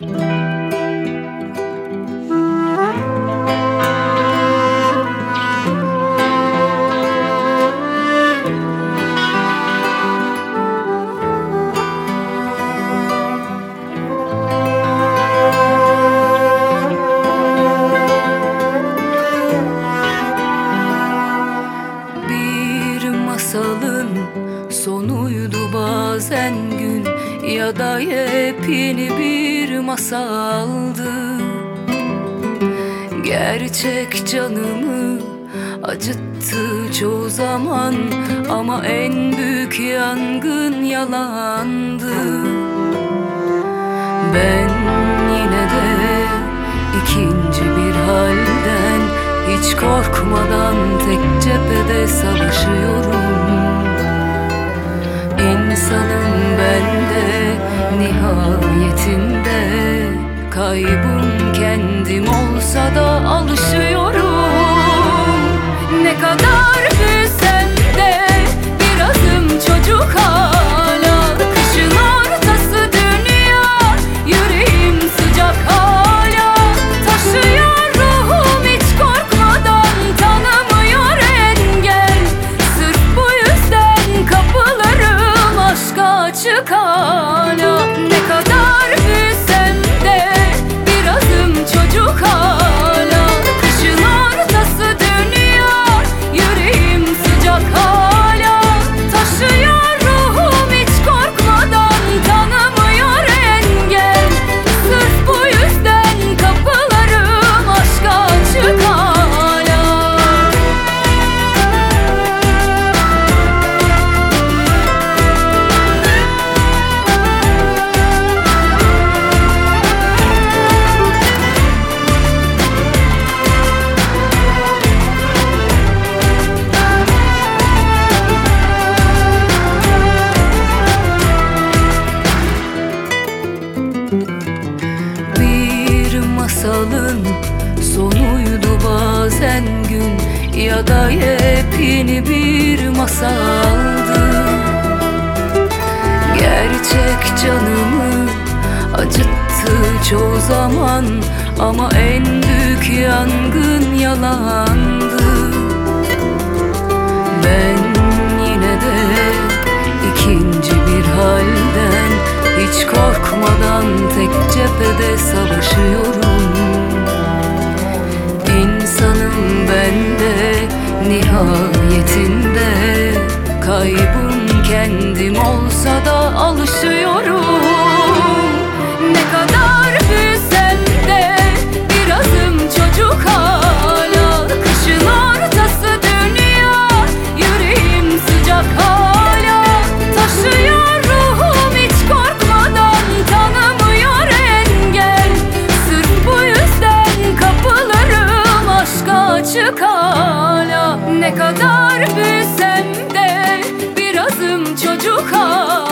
Bir masalın sonuydu bazen gün Ya da yepyeni bir masaldı. Gerçek canımı acıttı çoğu zaman Ama en büyük yangın yalandı. Ben yine de ikinci bir halden Hiç korkmadan tek cephede savaşıyorum İnsanım ben de nihayetinde Kaybım kendim olsa da alışıyorum. Ne kadar masalın sonuydu bazen gün. Ya da yepyeni bir masaldı. Gerçek canımı acıttı çoğu zaman. Ama en büyük yangın yalandı nihayetinde Kaybım kendim olsa da alışıyorum. Ne kadar büyüsem de birazım çocuk hala. Kışın ortası dünya yüreğim sıcak hala. Taşıyor ruhum hiç korkmadan tanımıyor engel. Sırf bu yüzden kapılarım aşka açık kadar büyüsem de birazım çocuk ha